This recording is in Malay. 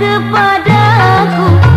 kepadaku.